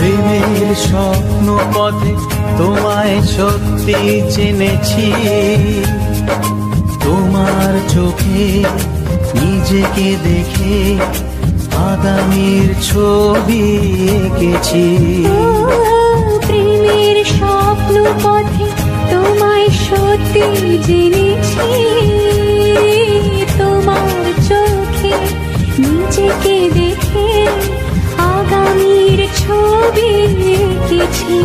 প্রেমের স্বপ্ন পথে তোমায় সত্যি জেনেছি তোমার চোখে নিজেকে দেখে আগামীর ছবি এঁকেছি। প্রেমের স্বপ্ন পথে তোমায় সত্যি জেনেছি। তোমার চোখে নিজেকে দেখে ছবি এঁকেছি।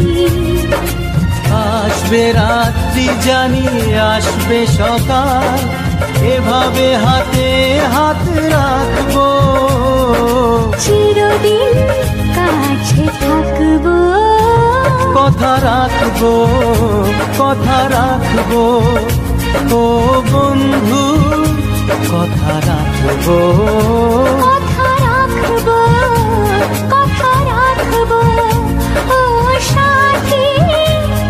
আসবে রাত্রি জানি আসবে সকাল এভাবে হাতে হাত রাখব। চিরদিন কাছে থাকব। কথা রাখব কথা রাখব। ও বন্ধু কথা রাখব। কথা রাখব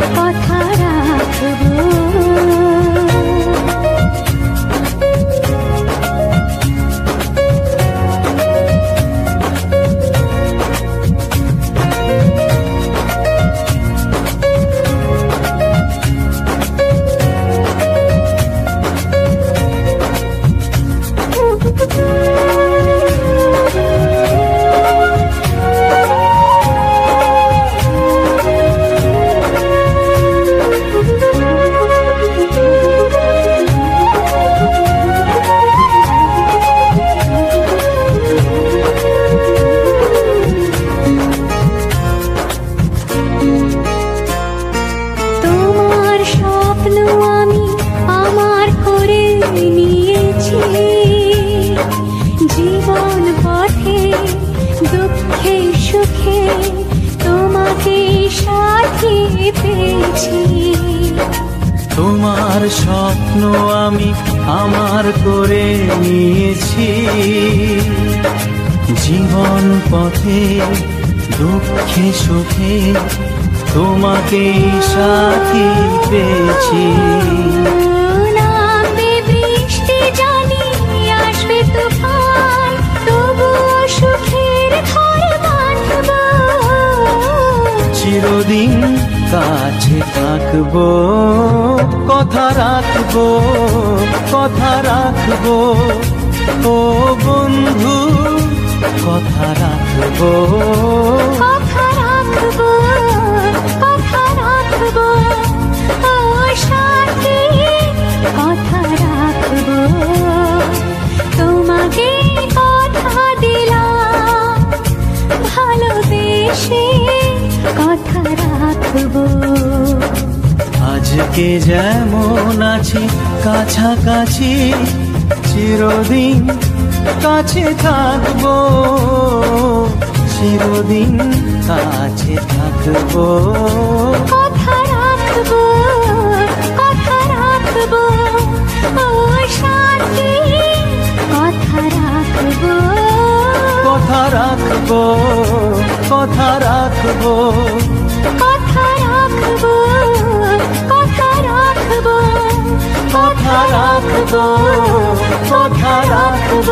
কথা রাখব জীবন পথে, দুঃখে, সুখে তোমাকে সাথী পেয়েছি। তোমার স্বপ্ন আমি আমার করে নিয়েছি। জীবন পথে, দুঃখে, সুখে তোমাকে সাথী পেয়েছি। চিরদিন কাছে থাকব, কথা রাখব কথা রাখব। ও বন্ধু, কথা রাখব। কথা রাখব তোমাকে কথা দিলাম ভালোবেসে। কথা রাখব আজকে যেমন আছি কাছাকাছি চিরদিন কাছে থাকব। চিরদিন কাছে থাকব। কথা রাখব কথা রাখব ও কথা রাখব। কথা রাখব। কথা রাখব। কথা রাখব কথা রাখব। কথা রাখব কথা রাখব।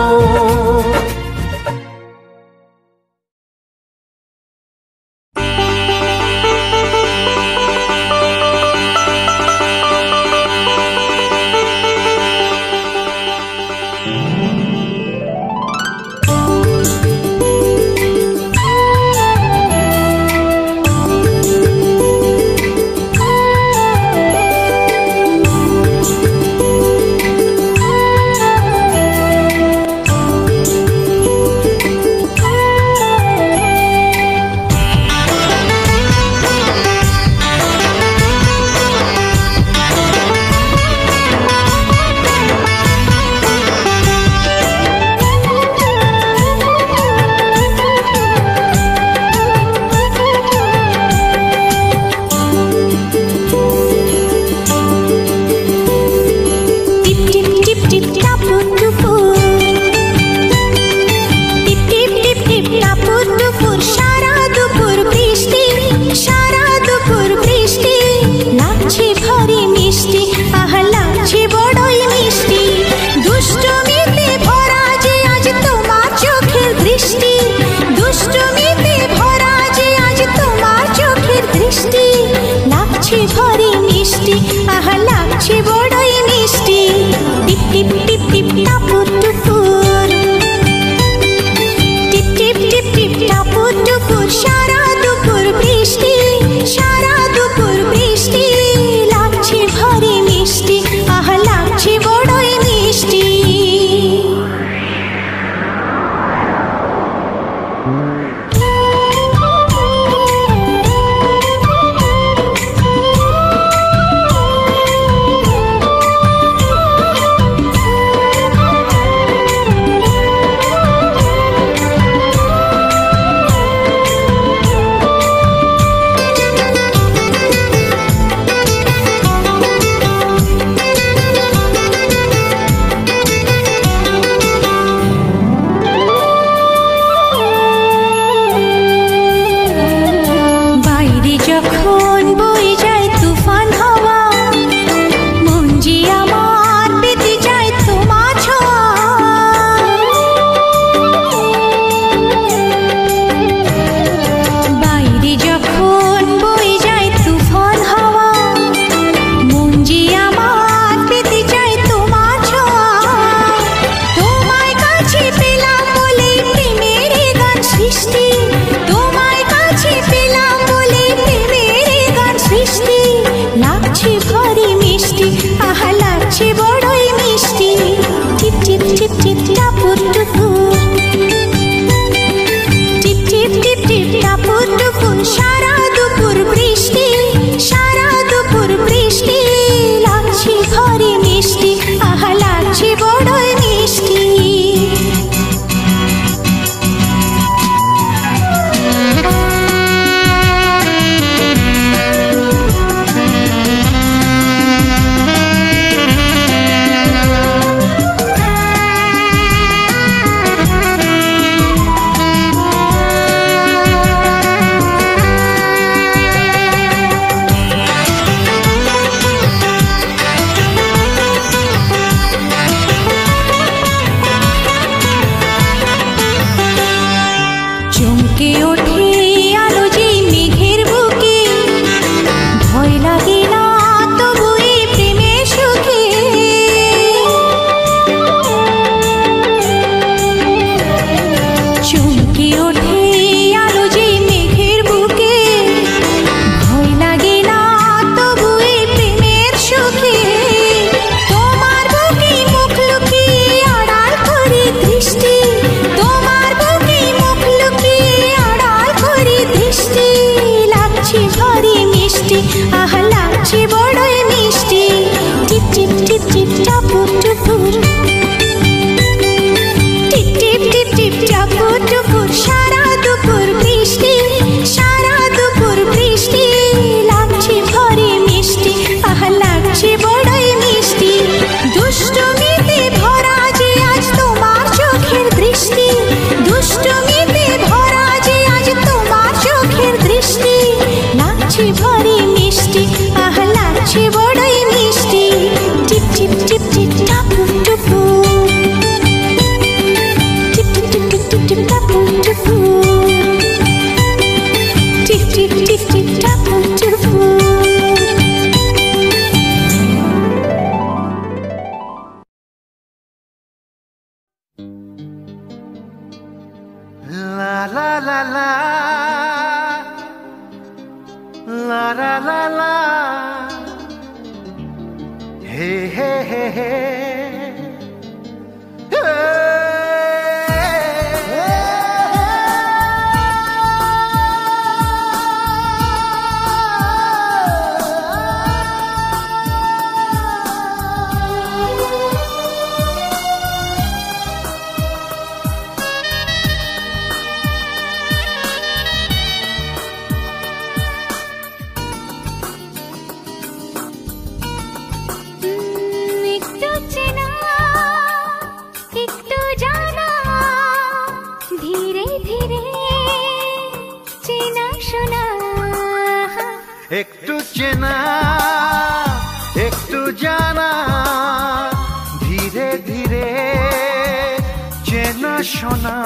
একটু চেনা একটু জানা ধীরে ধীরে চেনা শোনা।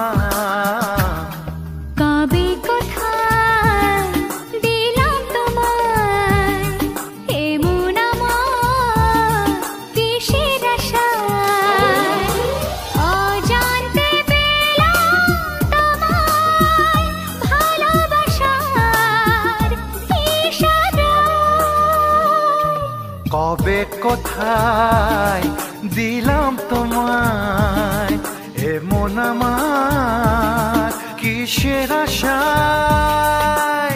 তাই দিলাম তোমায়। এ মন আমার কিসের আশায়?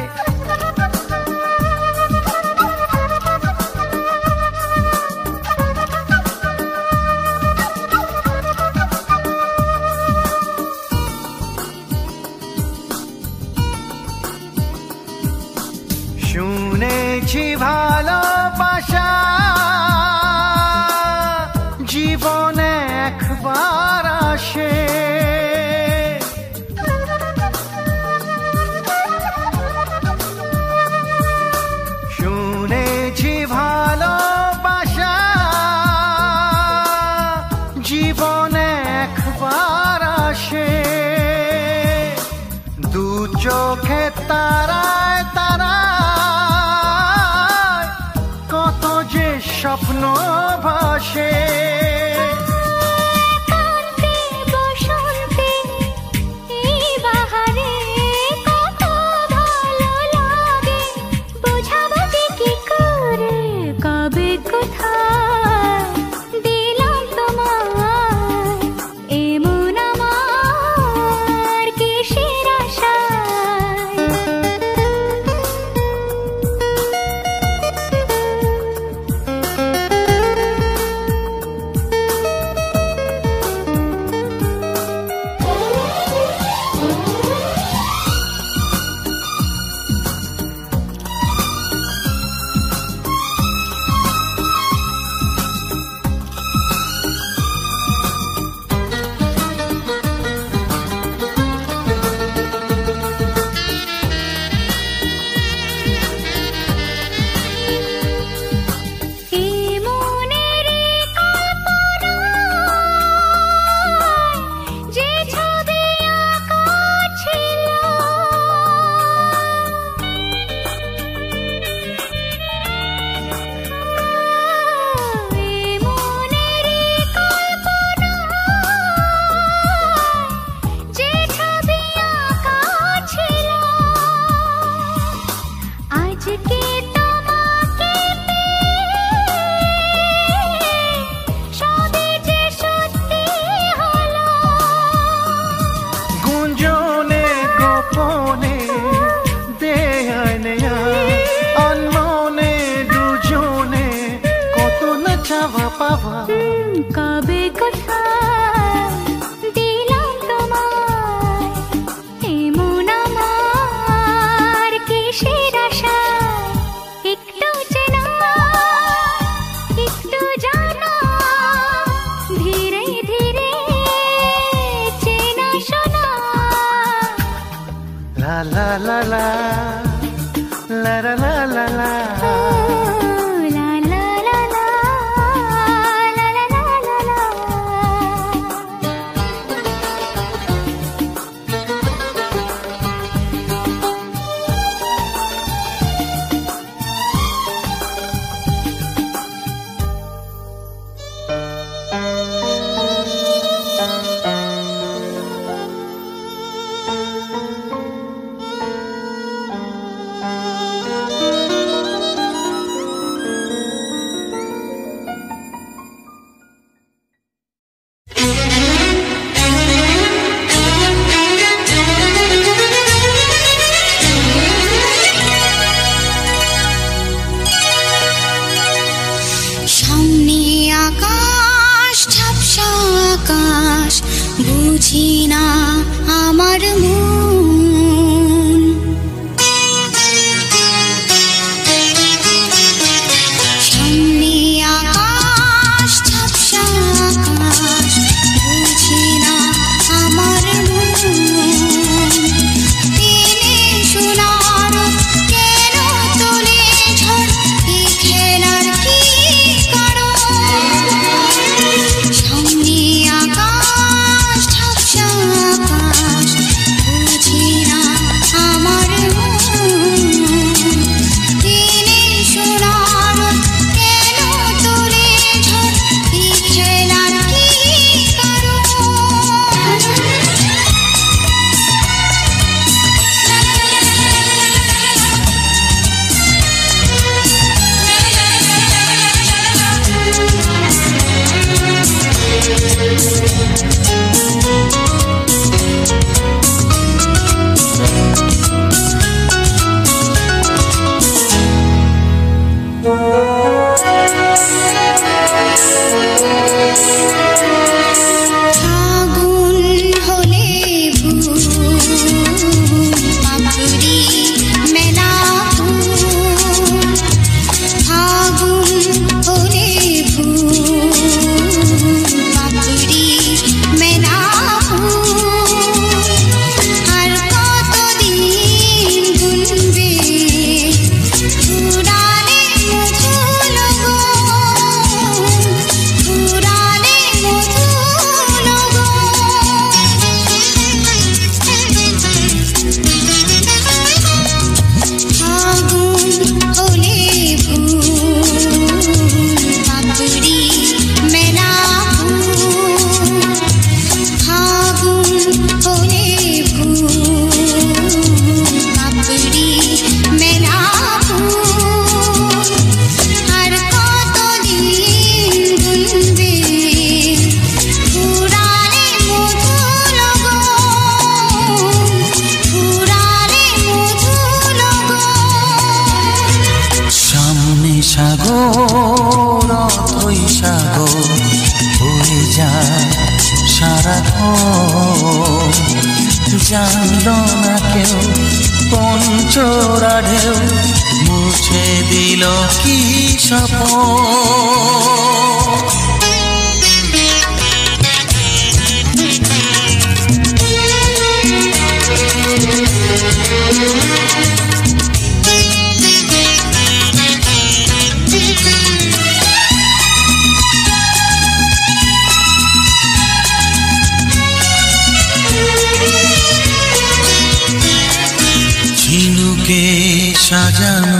সাজানো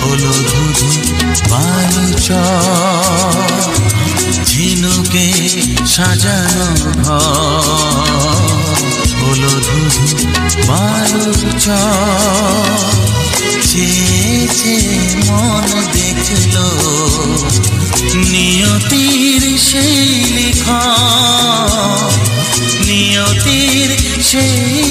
হলো ধুধু বালু ঝিনুকে সাজানো হলো ধুধু বালু চেয়েছে মন দেখল নিয়তির সেই লিখ নিয়তির সেই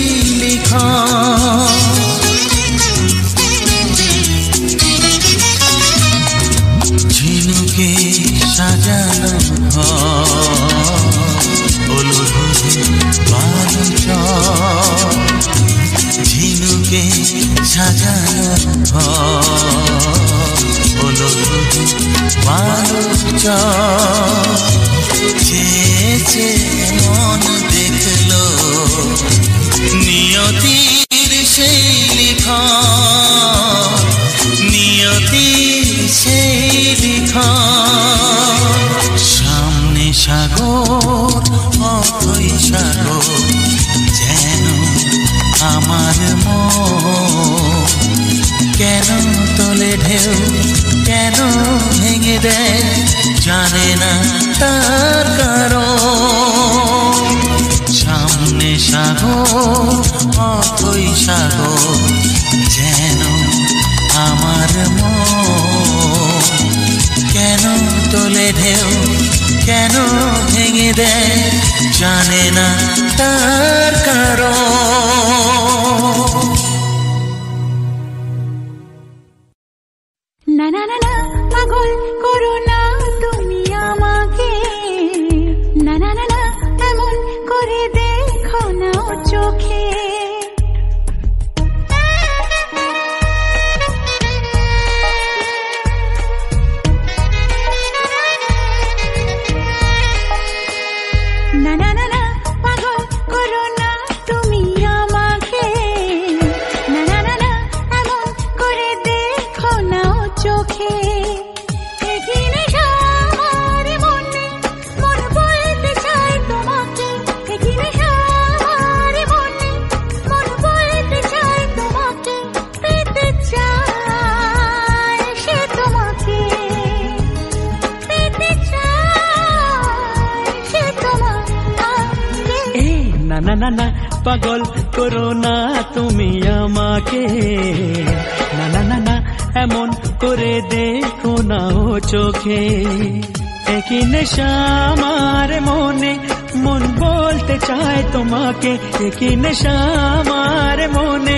নেশা আমার মনে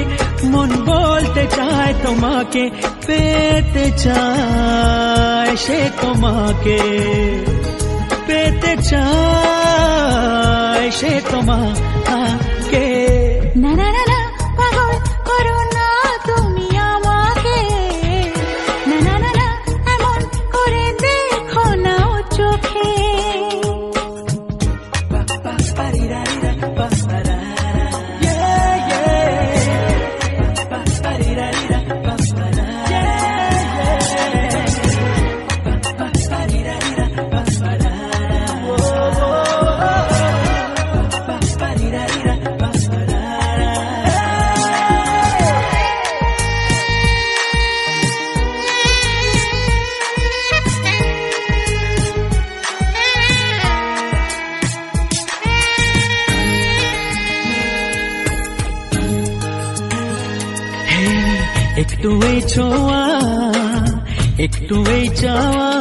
মন বলতে চায় তোমাকে পেতে চায় সে তোমাকে পেতে চায় একটু এই ছোঁয়া একটু এই চাওয়া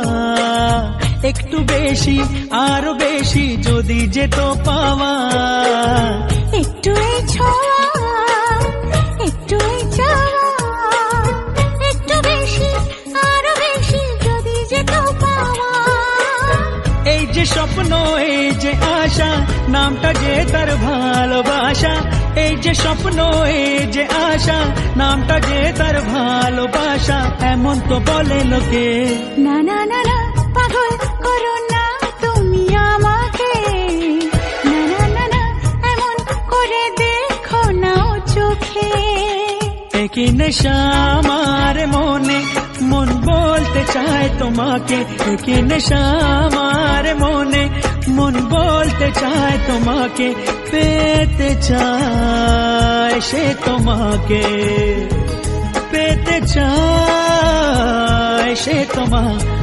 একটু বেশি আরও বেশি যদি যেত পাওয়া। একটু এই ছোঁয়া একটু এই চাওয়া একটু বেশি আরও বেশি যদি যেত পাওয়া। এই যে স্বপ্ন এই যে আশা নামটা যে তার ভালোবাসা এই যে স্বপ্ন এই যে আশা নামটা যে তার ভালোবাসা এমন তো বলে লোকে। না না না না পাগল করো না তুমি আমাকে। না না না না এমন করে দেখো না চোখে। একই নেশা আমার মনে মন বলতে চায় তোমাকে। একই নেশা আমার মনে মন বলতে চায় তোমাকে পেতে চায় সে তোমাকে। পেতে চায় সে তোমাকে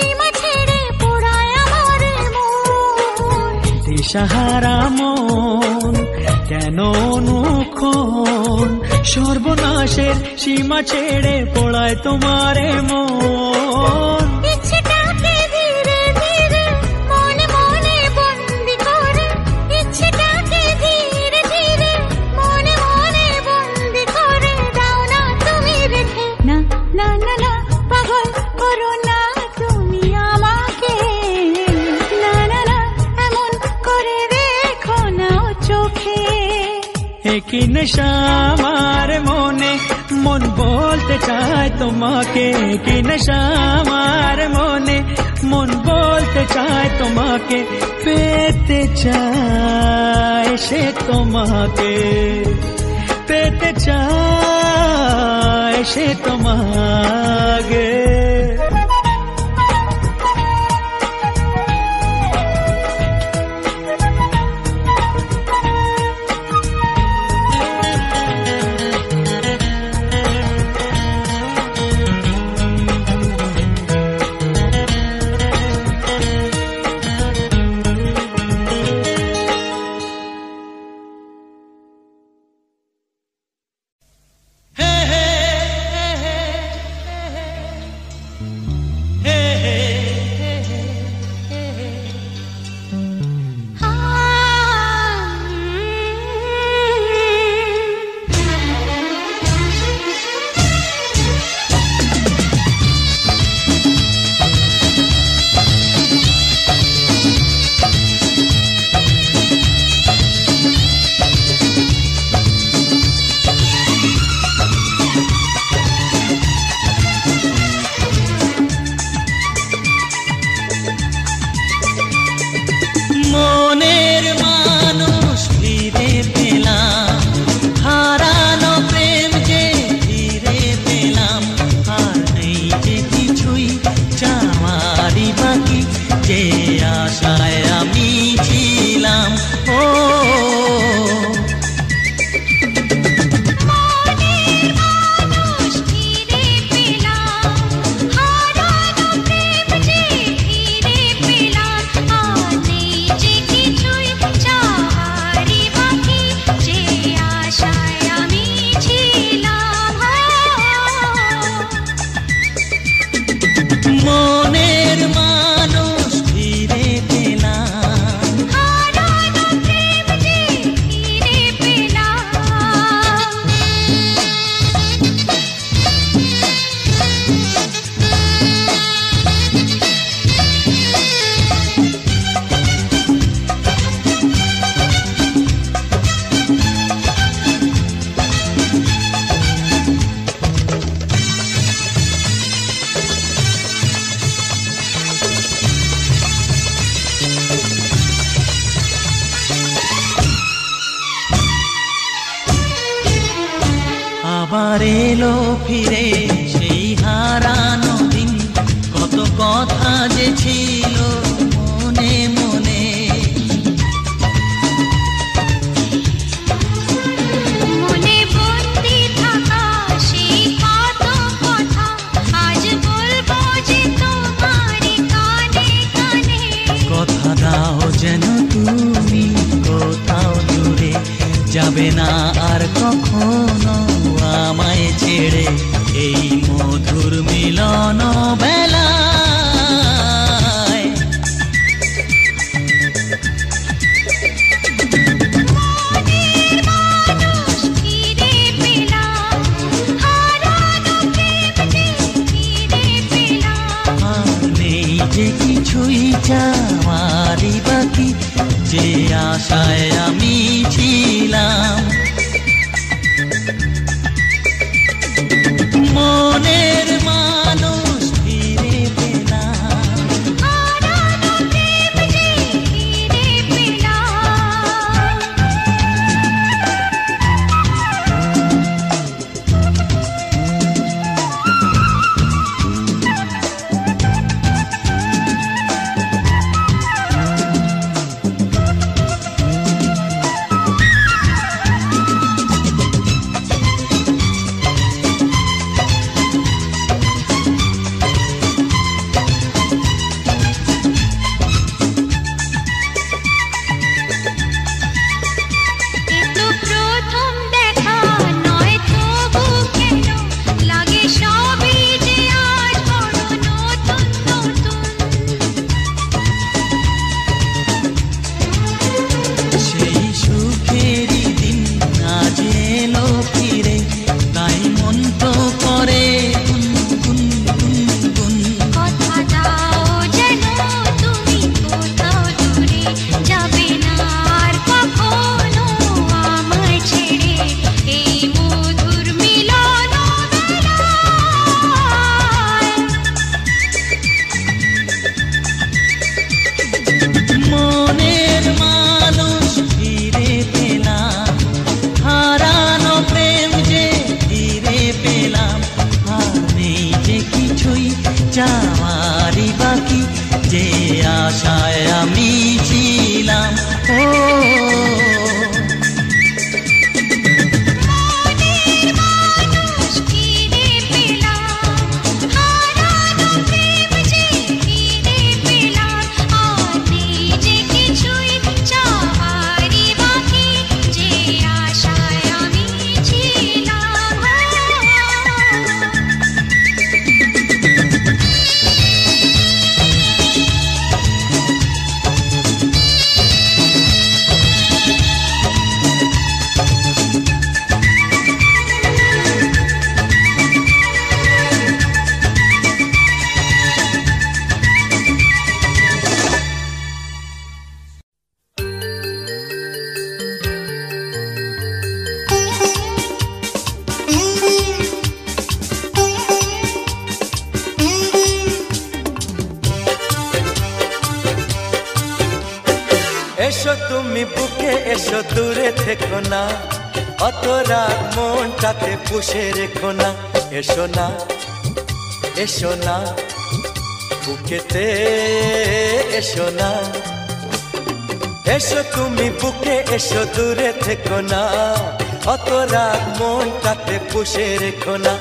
সীমা মন। দিশাহারা মন কেন অনুক্ষণ? সর্বনাশের সীমা ছেড়ে পড়ায় তোমারে মন। একই নেশা আমার মনে? মন বলতে চায় তোমাকে। কি নেশা আমার মনে? মন বলতে চায় তোমাকে। পেতে চায় সে তোমাকে। পেতে চায় সে তোমাকে। কখনো আমায় ছেড়ে এই মধুর মিলন বেলা এসো না এসো তুমি বুকে, এসো দূরে থেকো না। অত রাগ মনটাতে পুষে রেখো না।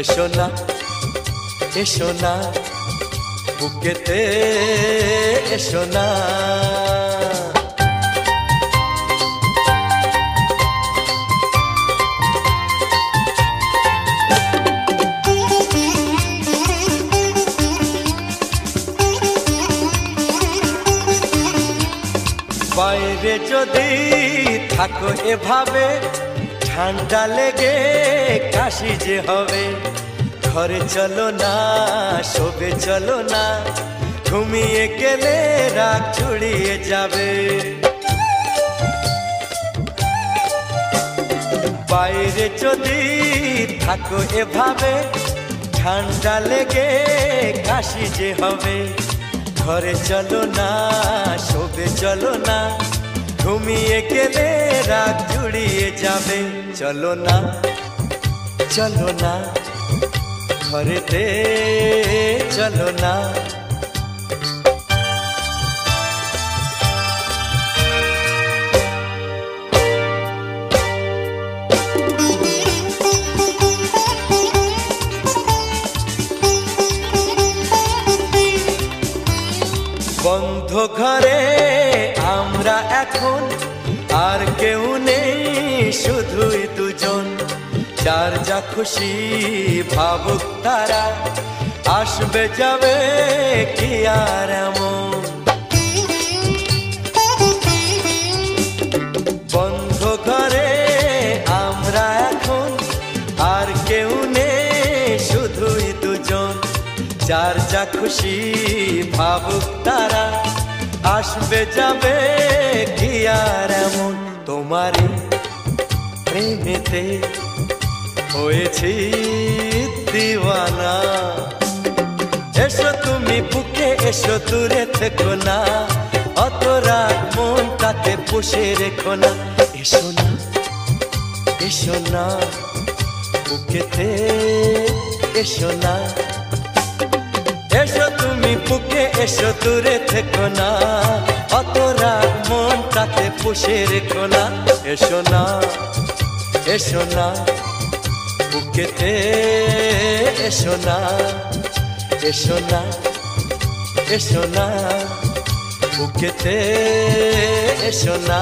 এসো না এসো না। বুকেতে এসো না। বাইরে যদি থাকো এভাবে, ঠান্ডা লেগে কাশি যে হবে। ঘরে চলো না, শোবে চলো না, ঘুমিয়ে গেলে রাগ ছড়িয়ে যাবে। বাইরে যদি থাকো এভাবে, ঠান্ডা লেগে কাশি যে হবে। ঘরে চলো না শোবে চলো না ঘুমিয়ে গেলে রাত জুড়িয়ে যাবে চলো না চলো না ঘরেতে চলো না খুশি ভাবুক তারা, আসবে যাবে কি আর এমন? বন্ধ ঘরে আমরা এখন, আর কেউ নেই শুধুই দুজন। যার যা খুশি ভাবুক তারা, আসবে যাবে কি আর এমন? তোমারই প্রেমেতে হয়েছি দিওয়ানা। এসো তুমি বুকে, এসো দূরে থেকো না। অত রাত মন মনটাতে পুষে রেখো না। এসো না এসো না, বুকেতে এসো না। এসো তুমি বুকে, এসো দূরে থেকো না। অত রাগ মনটাতে পুষে রেখো না। এসো না এসো না। বুকেতে এসো না এসো না এসো না বুকেতে এসো না।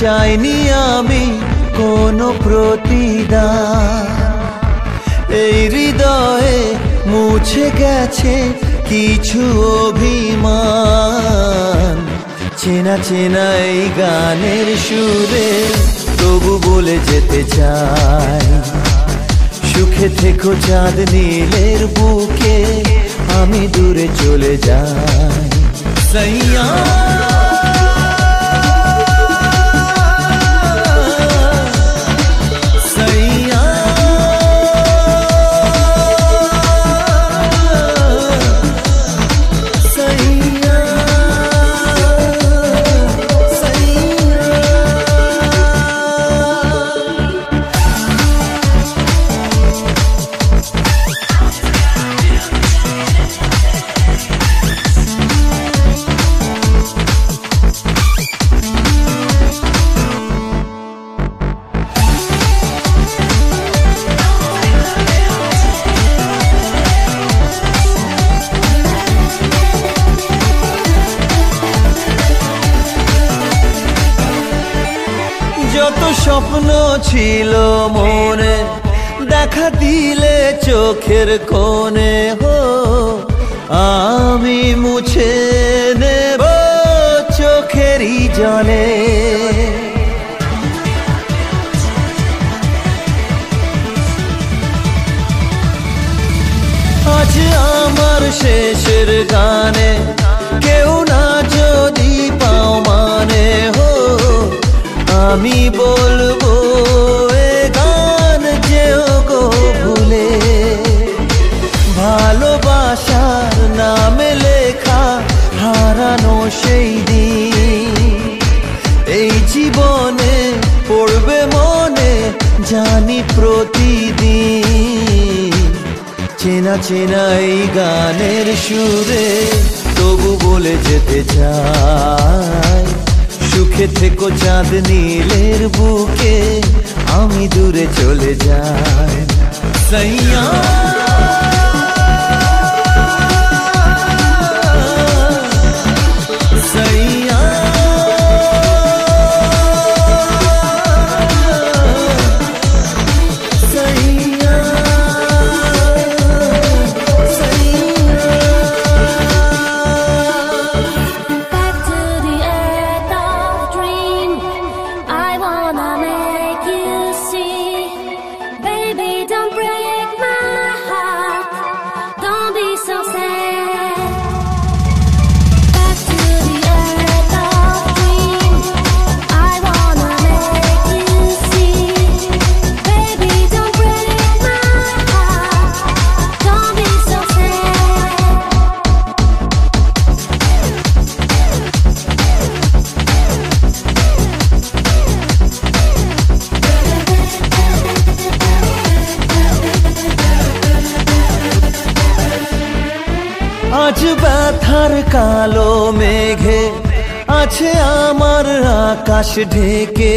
চাইনি আমি কোনো প্রতিদান। এই হৃদয়ে মুছে গেছে কিছু অভিমান। চেনা চেনা এই গানের সুরে তবু বলে যেতে চাই। সুখে থেকো চাঁদ নীলের বুকে, আমি দূরে চলে যাই। সৈয়া আকাশ ঢেকে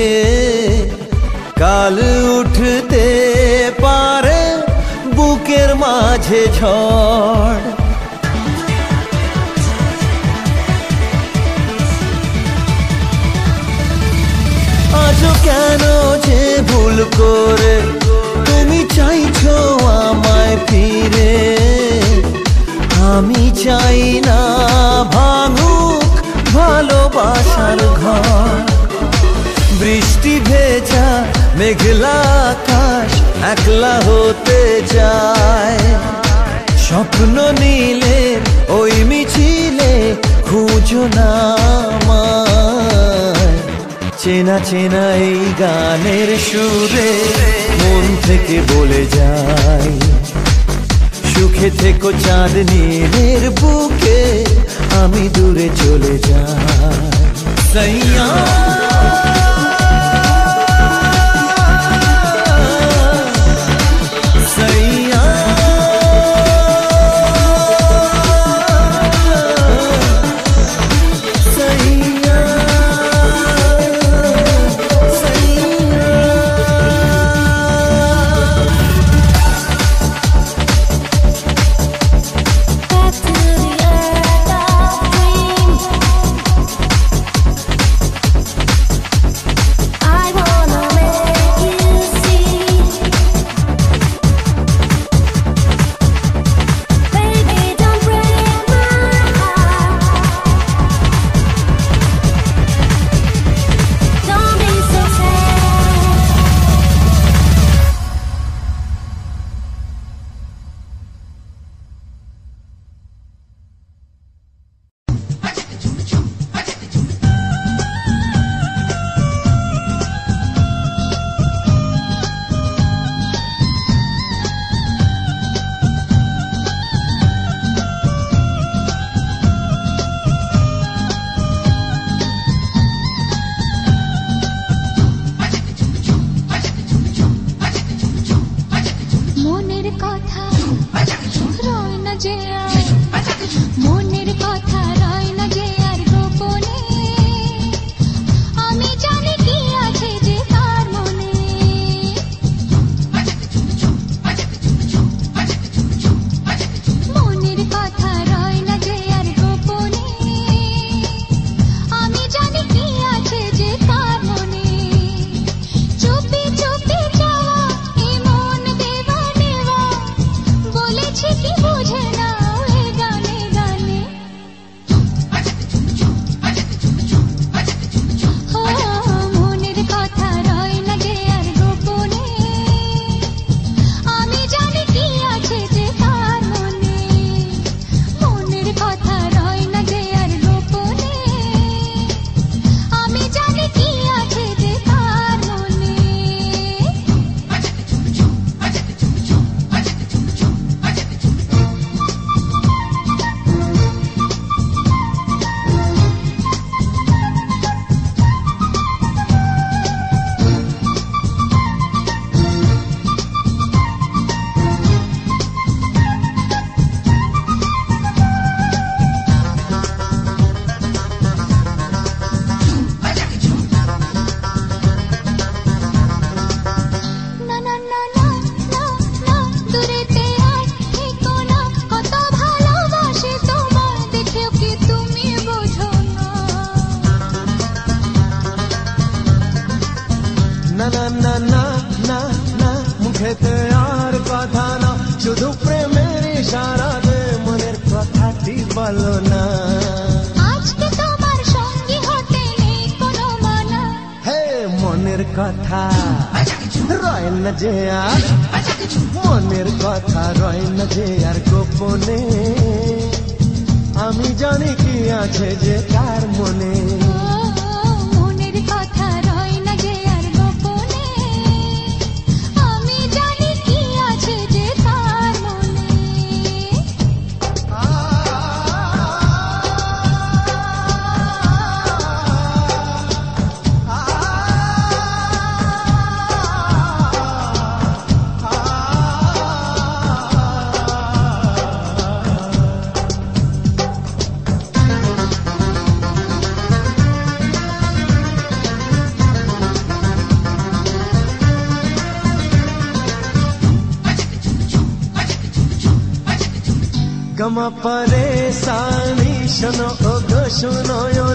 सुनयो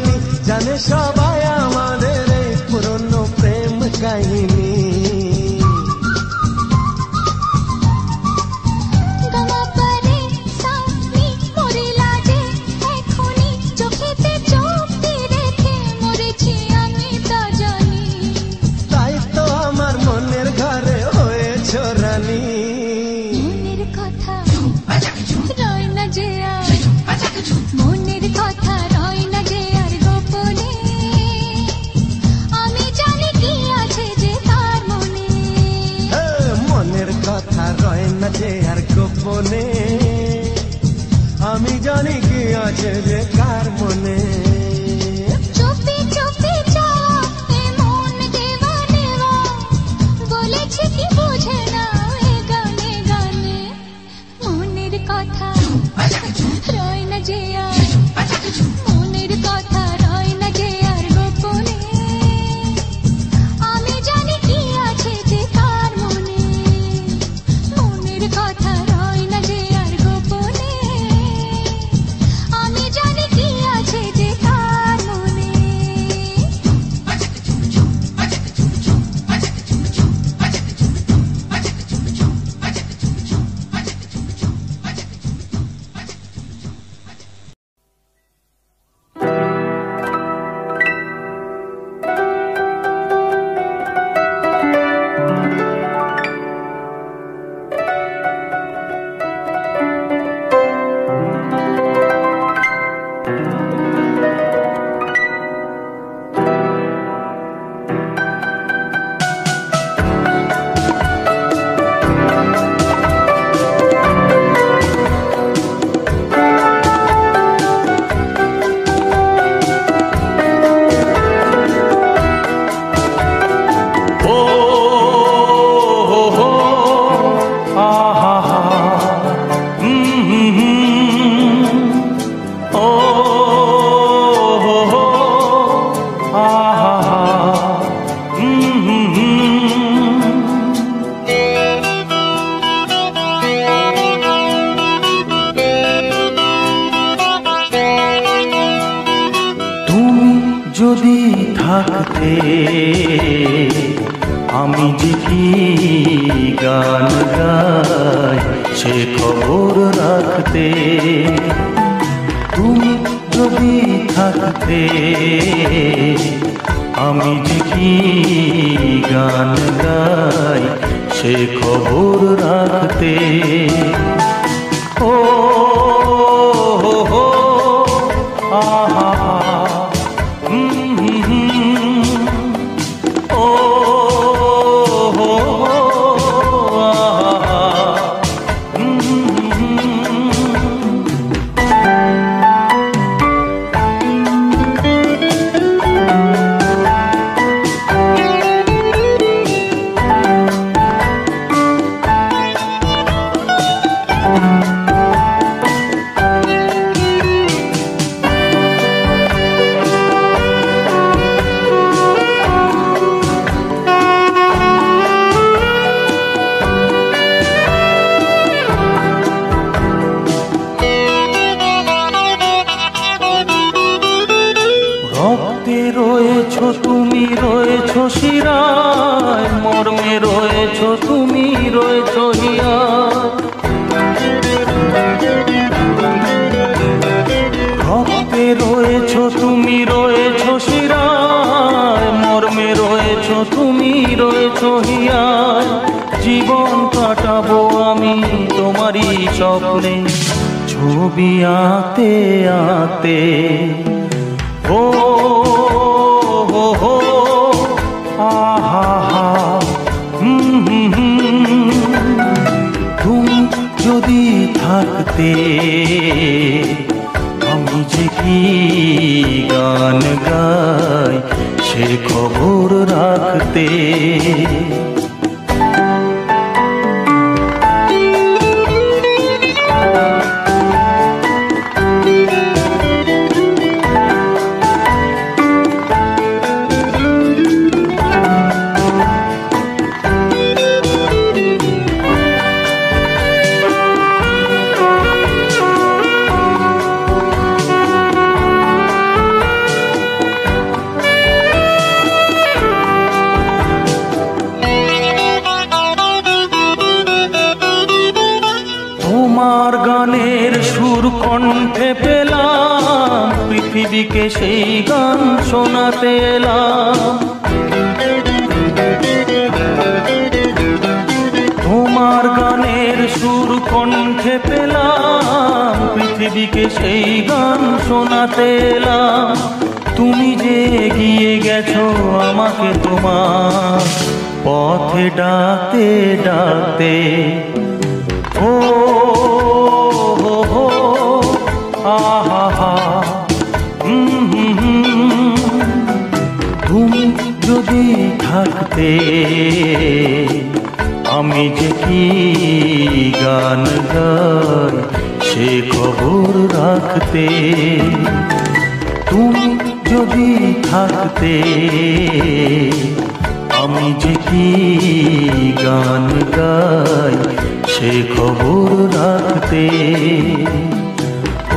जन सभाया পুরনো প্রেম কাহিনী তুমি, রয়েছ শিরায়। মর্মে রয়েছ তুমি, রয়েছ রক্তে রয়েছ তুমি, রয়েছ শিরায়। মর্মে রয়েছ তুমি, রয়েছ হিয়ায় জীবন কাটাবো আমি তোমারই স্বপ্নে। ছবি আতে আতে ও রাতে আমি যে কি গান গাই সে খবর রাখতে ডাতে ডাতে ও হো আহা হা তুমি যদি থাকতে আমি যে কি গান গাই সে খবর রাখতে তুমি যদি থাকতে আমি যে কি গান গাই সে খবর রাখতে।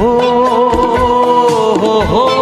ও হো হো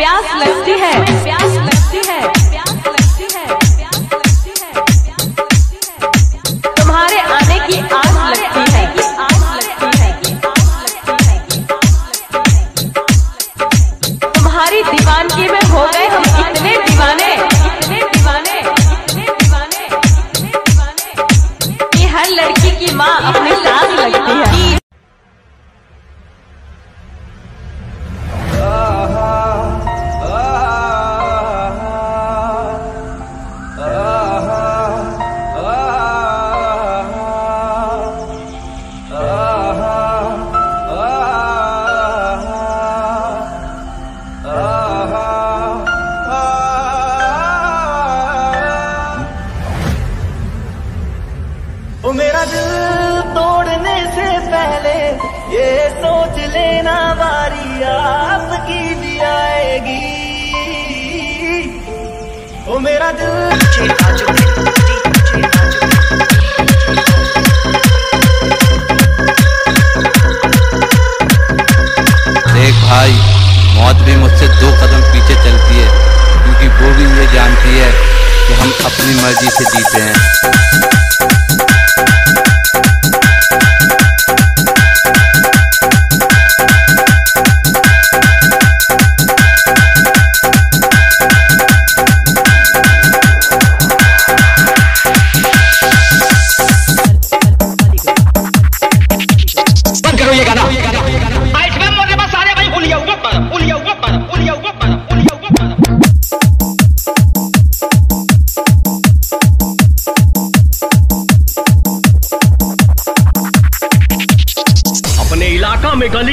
प्यास लगती है। प्यास लगती है।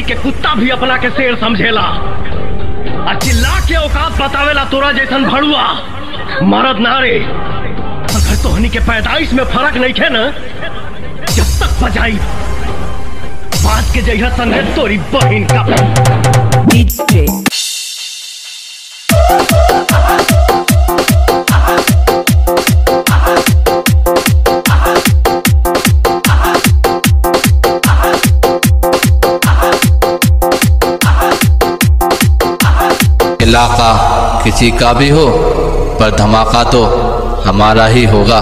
के कुत्ता भी अपना के शेर समझेला। आ चिल्ला के औकात बतावेला तोरा जैसन भड़ुआ। मरद नारे अगर तोहनी के पैदाइश में फ़र्क नहीं है ना, जब तक बजाई। बात के जगह संगे तोरी बहन का इलाका किसी का भी हो, पर धमाका तो हमारा ही होगा।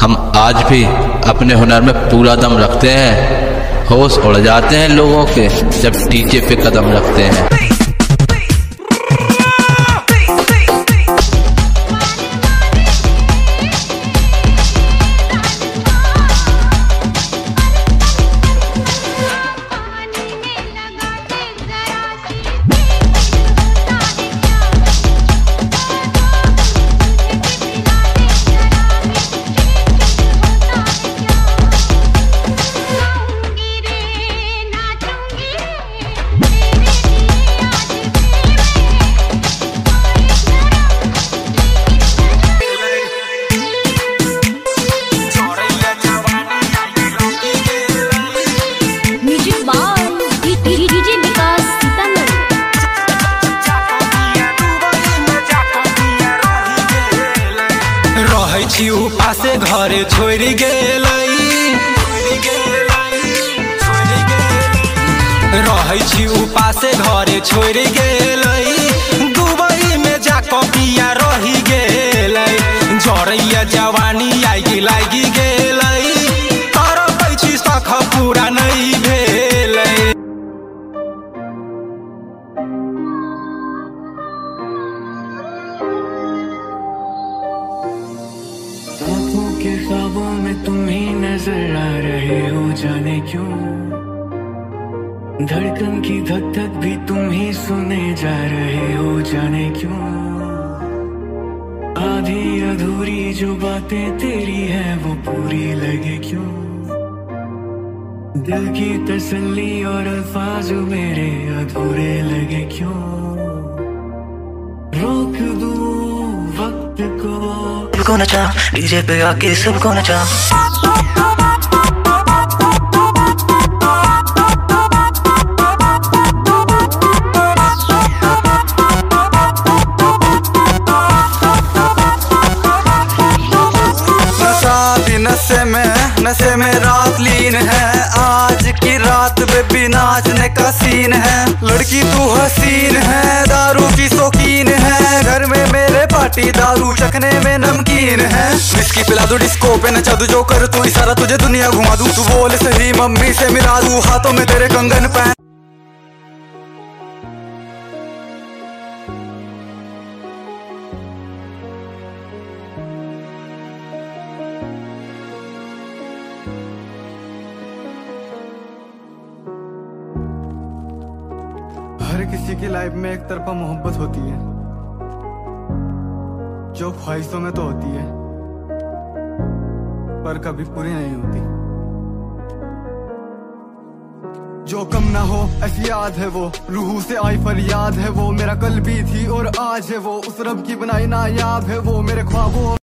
हम आज भी अपने हुनर में पूरा दम रखते हैं। होश उड़ जाते हैं लोगों के जब टीचे पे कदम रखते हैं। डीजे पे आके सबको नचा। पिला दू डिस्को पे नचा दू जो कर तू इशारा तुझे दुनिया घुमा दू। तू बोल सही, मम्मी से मिला दू हाथों में तेरे कंगन पहन याद है वो। रूह से आई फरियाद है वो। मेरा कल भी थी और आज है वो। उस रब की बनाई ना याद है वो। मेरे ख्वाबों